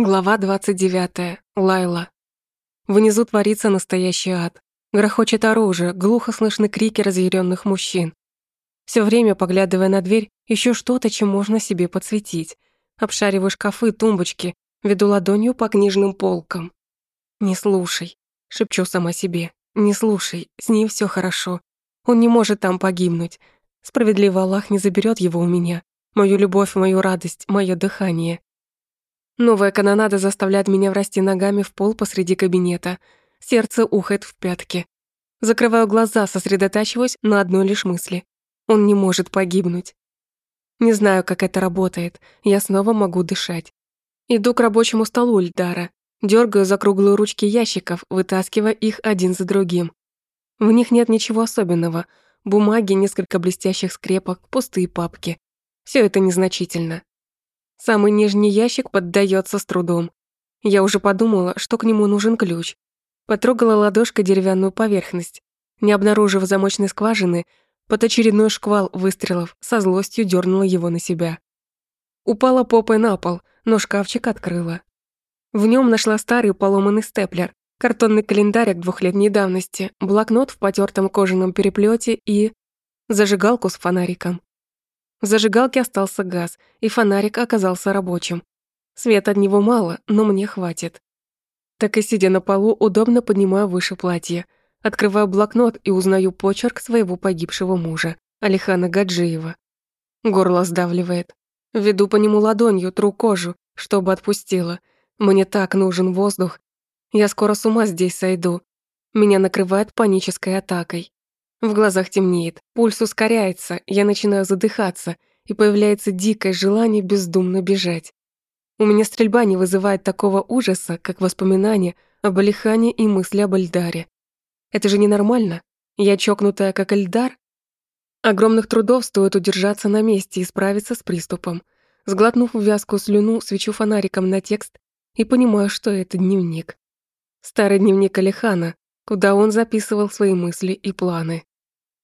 Глава 29. Лайла. Внизу творится настоящий ад. Грохочет оружие, глухо слышны крики разъяренных мужчин. Все время, поглядывая на дверь, ищу что-то, чем можно себе подсветить. Обшариваю шкафы, тумбочки, веду ладонью по книжным полкам. «Не слушай», — шепчу сама себе. «Не слушай, с ней все хорошо. Он не может там погибнуть. Справедливо Аллах не заберет его у меня. Мою любовь, мою радость, мое дыхание. Новая канонада заставляет меня врасти ногами в пол посреди кабинета. Сердце ухает в пятки. Закрываю глаза, сосредотачиваюсь на одной лишь мысли. Он не может погибнуть. Не знаю, как это работает. Я снова могу дышать. Иду к рабочему столу Ильдара. Дёргаю за круглые ручки ящиков, вытаскивая их один за другим. В них нет ничего особенного. Бумаги, несколько блестящих скрепок, пустые папки. Все это незначительно. Самый нижний ящик поддается с трудом. Я уже подумала, что к нему нужен ключ. Потрогала ладошкой деревянную поверхность. Не обнаружив замочной скважины, под очередной шквал выстрелов со злостью дернула его на себя. Упала попой на пол, но шкафчик открыла. В нем нашла старый поломанный степлер, картонный календарик двухлетней давности, блокнот в потертом кожаном переплете и... зажигалку с фонариком. В зажигалке остался газ, и фонарик оказался рабочим. Света от него мало, но мне хватит. Так и сидя на полу, удобно поднимаю выше платье. Открываю блокнот и узнаю почерк своего погибшего мужа, Алихана Гаджиева. Горло сдавливает. Веду по нему ладонью, тру кожу, чтобы отпустила. Мне так нужен воздух. Я скоро с ума здесь сойду. Меня накрывает панической атакой. В глазах темнеет, пульс ускоряется, я начинаю задыхаться, и появляется дикое желание бездумно бежать. У меня стрельба не вызывает такого ужаса, как воспоминания об Алихане и мысли об Эльдаре. Это же ненормально. Я чокнутая, как Эльдар. Огромных трудов стоит удержаться на месте и справиться с приступом. Сглотнув вязкую слюну, свечу фонариком на текст и понимаю, что это дневник. Старый дневник Алихана, куда он записывал свои мысли и планы.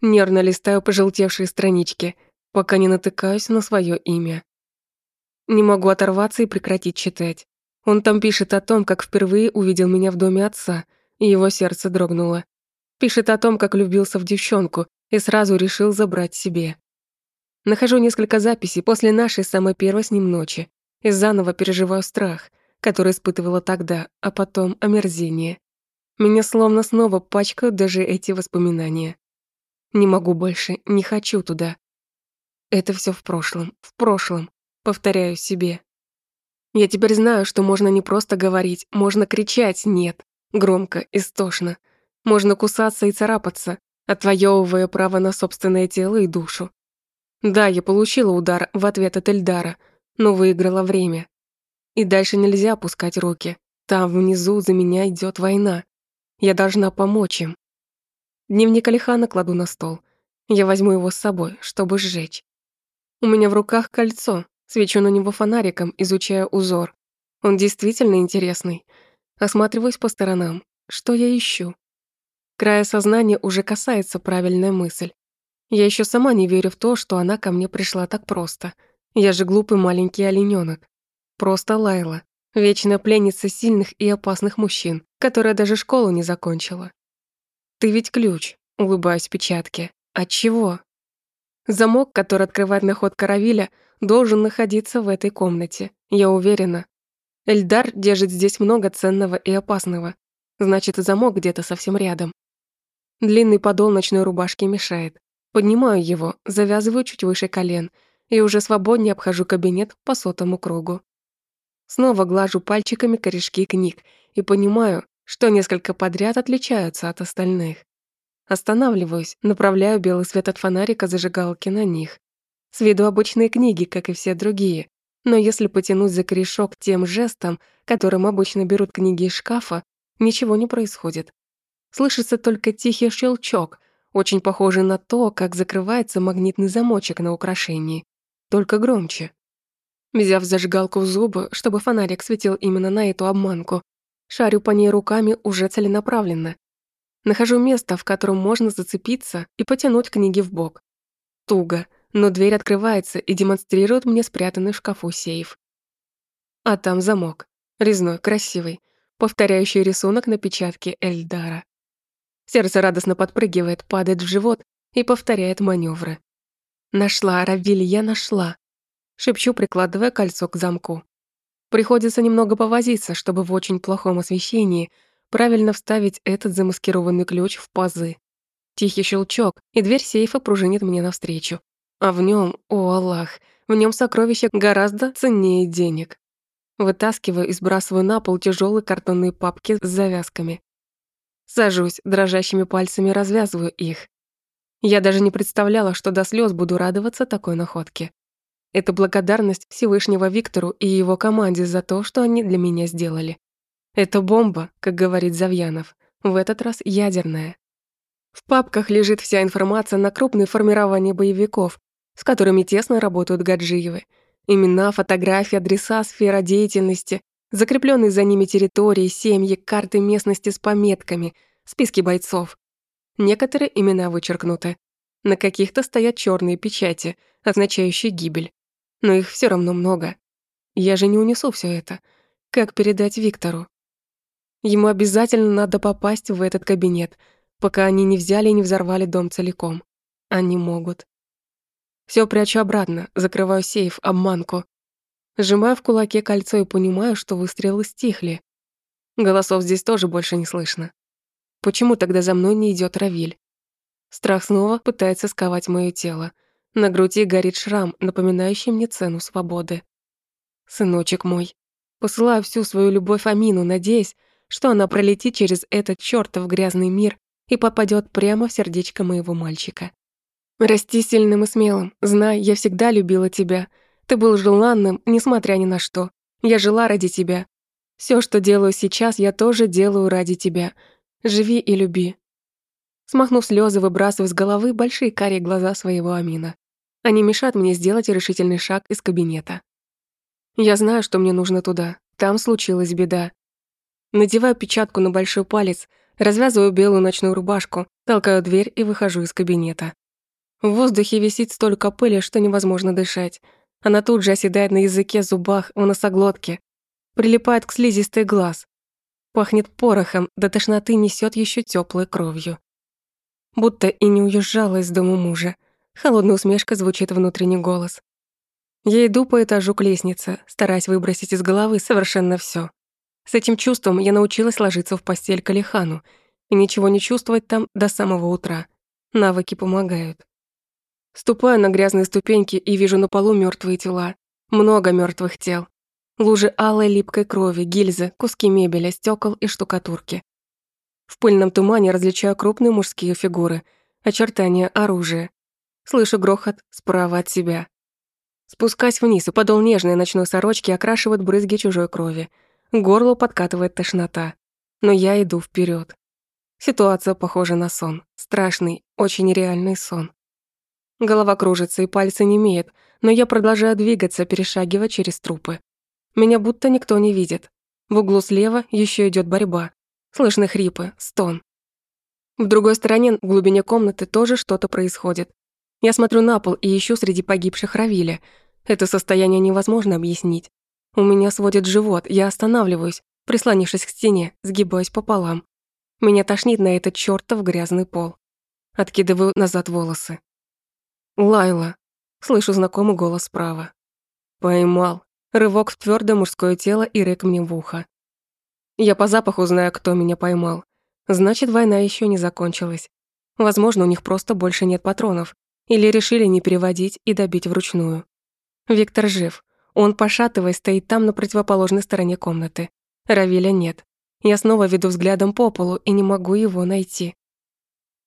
Нервно листаю пожелтевшие странички, пока не натыкаюсь на свое имя. Не могу оторваться и прекратить читать. Он там пишет о том, как впервые увидел меня в доме отца, и его сердце дрогнуло. Пишет о том, как влюбился в девчонку и сразу решил забрать себе. Нахожу несколько записей после нашей самой первой с ним ночи и заново переживаю страх, который испытывала тогда, а потом омерзение. Меня словно снова пачкают даже эти воспоминания. Не могу больше, не хочу туда. Это все в прошлом, в прошлом, повторяю себе. Я теперь знаю, что можно не просто говорить, можно кричать «нет», громко, истошно. Можно кусаться и царапаться, отвоевывая право на собственное тело и душу. Да, я получила удар в ответ от Эльдара, но выиграла время. И дальше нельзя опускать руки. Там внизу за меня идет война. Я должна помочь им. Дневник Алихана кладу на стол. Я возьму его с собой, чтобы сжечь. У меня в руках кольцо, свечу на него фонариком, изучая узор. Он действительно интересный. Осматриваюсь по сторонам. Что я ищу? Края сознания уже касается правильная мысль. Я еще сама не верю в то, что она ко мне пришла так просто. Я же глупый маленький оленёнок. Просто Лайла, вечная пленница сильных и опасных мужчин, которая даже школу не закончила. «Ты ведь ключ», — улыбаюсь печатке. «От чего?» Замок, который открывает наход каравиля, должен находиться в этой комнате, я уверена. Эльдар держит здесь много ценного и опасного. Значит, замок где-то совсем рядом. Длинный подол ночной рубашки мешает. Поднимаю его, завязываю чуть выше колен и уже свободнее обхожу кабинет по сотому кругу. Снова глажу пальчиками корешки книг и понимаю, что несколько подряд отличаются от остальных. Останавливаюсь, направляю белый свет от фонарика зажигалки на них. С виду обычные книги, как и все другие, но если потянуть за корешок тем жестом, которым обычно берут книги из шкафа, ничего не происходит. Слышится только тихий щелчок, очень похожий на то, как закрывается магнитный замочек на украшении, только громче. Взяв зажигалку в зубы, чтобы фонарик светил именно на эту обманку, Шарю по ней руками уже целенаправленно. Нахожу место, в котором можно зацепиться и потянуть книги в бок. Туго, но дверь открывается и демонстрирует мне спрятанный в шкафу сейф. А там замок. Резной, красивый, повторяющий рисунок на печатке Эльдара. Сердце радостно подпрыгивает, падает в живот и повторяет маневры. «Нашла, Равиль, я нашла!» Шепчу, прикладывая кольцо к замку. Приходится немного повозиться, чтобы в очень плохом освещении правильно вставить этот замаскированный ключ в пазы. Тихий щелчок, и дверь сейфа пружинит мне навстречу. А в нем, о Аллах, в нем сокровища гораздо ценнее денег. Вытаскиваю и сбрасываю на пол тяжелые картонные папки с завязками. Сажусь, дрожащими пальцами развязываю их. Я даже не представляла, что до слез буду радоваться такой находке. Это благодарность Всевышнего Виктору и его команде за то, что они для меня сделали. Это бомба, как говорит Завьянов, в этот раз ядерная. В папках лежит вся информация на крупные формирования боевиков, с которыми тесно работают Гаджиевы. Имена, фотографии, адреса, сфера деятельности, закрепленные за ними территории, семьи, карты местности с пометками, списки бойцов. Некоторые имена вычеркнуты. На каких-то стоят черные печати, означающие гибель. Но их все равно много. Я же не унесу все это. Как передать Виктору? Ему обязательно надо попасть в этот кабинет, пока они не взяли и не взорвали дом целиком. Они могут. Все прячу обратно, закрываю сейф, обманку. Сжимаю в кулаке кольцо и понимаю, что выстрелы стихли. Голосов здесь тоже больше не слышно. Почему тогда за мной не идет Равиль? Страх снова пытается сковать моё тело. На груди горит шрам, напоминающий мне цену свободы. Сыночек мой. Посылаю всю свою любовь Амину, надеясь, что она пролетит через этот чёртов грязный мир и попадёт прямо в сердечко моего мальчика. Расти сильным и смелым. Знай, я всегда любила тебя. Ты был желанным, несмотря ни на что. Я жила ради тебя. Всё, что делаю сейчас, я тоже делаю ради тебя. Живи и люби. Смахнув слезы, выбрасываю с головы большие карие глаза своего Амина. Они мешают мне сделать решительный шаг из кабинета. Я знаю, что мне нужно туда. Там случилась беда. Надеваю печатку на большой палец, развязываю белую ночную рубашку, толкаю дверь и выхожу из кабинета. В воздухе висит столько пыли, что невозможно дышать. Она тут же оседает на языке, зубах, в носоглотке. Прилипает к слизистой глаз. Пахнет порохом, до тошноты несет еще теплой кровью. Будто и не уезжала из дома мужа. Холодная усмешка звучит внутренний голос. Я иду по этажу к лестнице, стараясь выбросить из головы совершенно все. С этим чувством я научилась ложиться в постель к Алихану и ничего не чувствовать там до самого утра. Навыки помогают. Ступаю на грязные ступеньки и вижу на полу мертвые тела. Много мертвых тел. Лужи алой липкой крови, гильзы, куски мебели, стекол и штукатурки. В пыльном тумане различаю крупные мужские фигуры, очертания оружия. Слышу грохот справа от себя. Спускаясь вниз, подол нежной ночной сорочки окрашивает брызги чужой крови. К горлу подкатывает тошнота. Но я иду вперед. Ситуация похожа на сон. Страшный, очень реальный сон. Голова кружится и пальцы не имеют, но я продолжаю двигаться, перешагивая через трупы. Меня будто никто не видит. В углу слева еще идет борьба. Слышны хрипы, стон. В другой стороне, в глубине комнаты, тоже что-то происходит. Я смотрю на пол и ищу среди погибших Равиля. Это состояние невозможно объяснить. У меня сводит живот, я останавливаюсь, прислонившись к стене, сгибаюсь пополам. Меня тошнит на этот чёртов грязный пол. Откидываю назад волосы. «Лайла!» Слышу знакомый голос справа. «Поймал!» Рывок в твёрдое мужское тело и рык мне в ухо. Я по запаху знаю, кто меня поймал. Значит, война ещё не закончилась. Возможно, у них просто больше нет патронов. Или решили не переводить и добить вручную. Виктор жив. Он, пошатываясь, стоит там на противоположной стороне комнаты. Равиля нет. Я снова веду взглядом по полу и не могу его найти.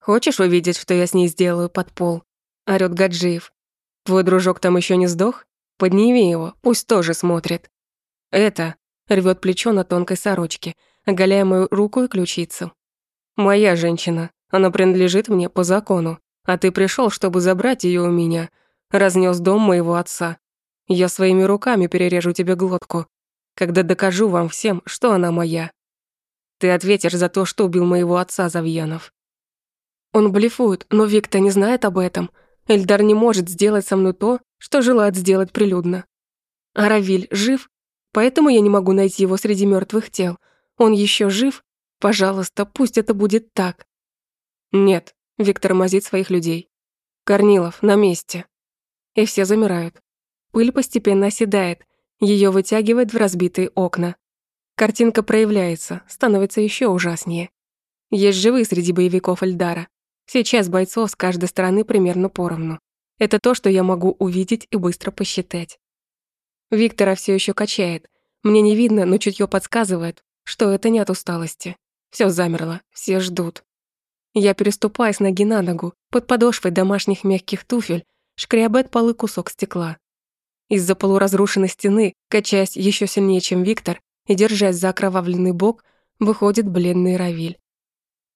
«Хочешь увидеть, что я с ней сделаю под пол?» орёт Гаджиев. «Твой дружок там еще не сдох? Подними его, пусть тоже смотрит». «Это...» — рвет плечо на тонкой сорочке, оголяя мою руку и ключицу. «Моя женщина. Она принадлежит мне по закону. А ты пришел, чтобы забрать ее у меня. Разнес дом моего отца. Я своими руками перережу тебе глотку, когда докажу вам всем, что она моя. Ты ответишь за то, что убил моего отца Завьянов». Он блефует, но Виктор не знает об этом — Эльдар не может сделать со мной то, что желает сделать прилюдно. А Равиль жив? поэтому я не могу найти его среди мертвых тел. Он еще жив? Пожалуйста, пусть это будет так. Нет, Виктор мазит своих людей. Корнилов, на месте. И все замирают. Пыль постепенно оседает, ее вытягивает в разбитые окна. Картинка проявляется, становится еще ужаснее. Есть живые среди боевиков Эльдара. Сейчас бойцов с каждой стороны примерно поровну. Это то, что я могу увидеть и быстро посчитать. Виктора все еще качает. Мне не видно, но чутье подсказывает, что это не от усталости. Все замерло, все ждут. Я переступаю с ноги на ногу, под подошвой домашних мягких туфель, шкрябает полы кусок стекла. Из-за полуразрушенной стены, качаясь еще сильнее, чем Виктор, и держась за окровавленный бок, выходит бледный Равиль.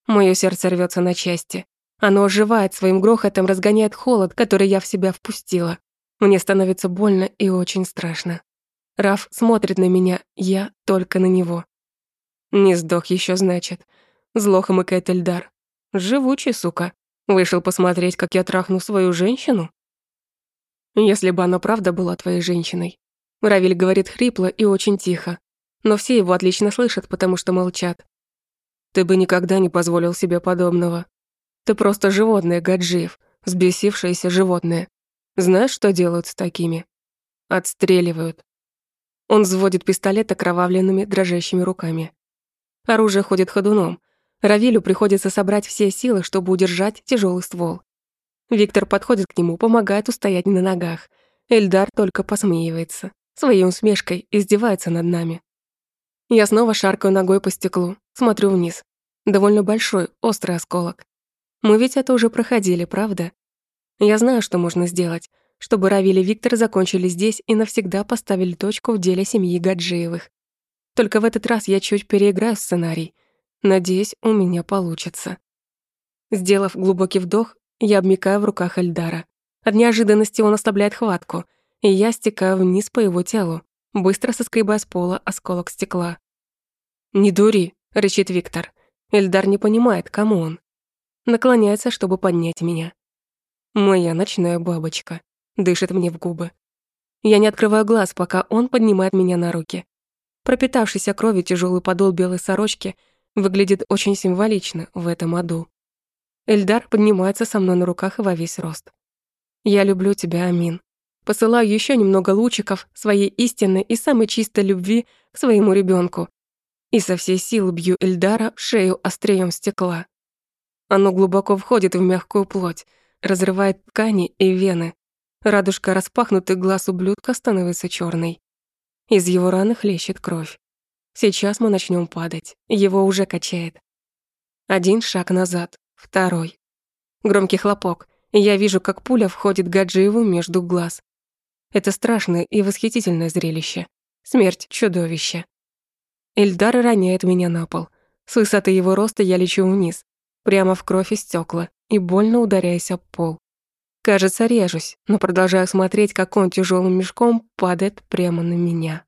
Моё сердце рвется на части. Оно оживает своим грохотом, разгоняет холод, который я в себя впустила. Мне становится больно и очень страшно. Раф смотрит на меня, я только на него. Не сдох еще, значит. Зло хмыкает Эльдар. Живучий, сука. Вышел посмотреть, как я трахну свою женщину? Если бы она правда была твоей женщиной. Равиль говорит хрипло и очень тихо. Но все его отлично слышат, потому что молчат. Ты бы никогда не позволил себе подобного. Ты просто животное, Гаджиев, взбесившееся животное. Знаешь, что делают с такими? Отстреливают. Он взводит пистолет окровавленными, дрожащими руками. Оружие ходит ходуном. Равилю приходится собрать все силы, чтобы удержать тяжелый ствол. Виктор подходит к нему, помогает устоять на ногах. Эльдар только посмеивается. Своей усмешкой издевается над нами. Я снова шаркаю ногой по стеклу, смотрю вниз. Довольно большой, острый осколок. Мы ведь это уже проходили, правда? Я знаю, что можно сделать, чтобы Равиль и Виктор закончили здесь и навсегда поставили точку в деле семьи Гаджиевых. Только в этот раз я чуть переиграю сценарий. Надеюсь, у меня получится. Сделав глубокий вдох, я обмикаю в руках Эльдара. От неожиданности он ослабляет хватку, и я стекаю вниз по его телу, быстро соскребая с пола осколок стекла. «Не дури», — рычит Виктор. Эльдар не понимает, кому он. Наклоняется, чтобы поднять меня. Моя ночная бабочка. Дышит мне в губы. Я не открываю глаз, пока он поднимает меня на руки. Пропитавшийся кровью тяжелый подол белой сорочки выглядит очень символично в этом аду. Эльдар поднимается со мной на руках и во весь рост. «Я люблю тебя, Амин». Посылаю еще немного лучиков своей истинной и самой чистой любви к своему ребенку. И со всей силы бью Эльдара в шею острием стекла. Оно глубоко входит в мягкую плоть, разрывает ткани и вены. Радужка распахнутых глаз ублюдка становится черной. Из его раны хлещет кровь. Сейчас мы начнем падать. Его уже качает. Один шаг назад, второй. Громкий хлопок, я вижу, как пуля входит Гаджиеву между глаз. Это страшное и восхитительное зрелище. Смерть чудовища. Эльдар роняет меня на пол. С высоты его роста я лечу вниз, прямо в кровь и стекла и больно ударяясь об пол. Кажется, режусь, но продолжаю смотреть, как он тяжелым мешком падает прямо на меня.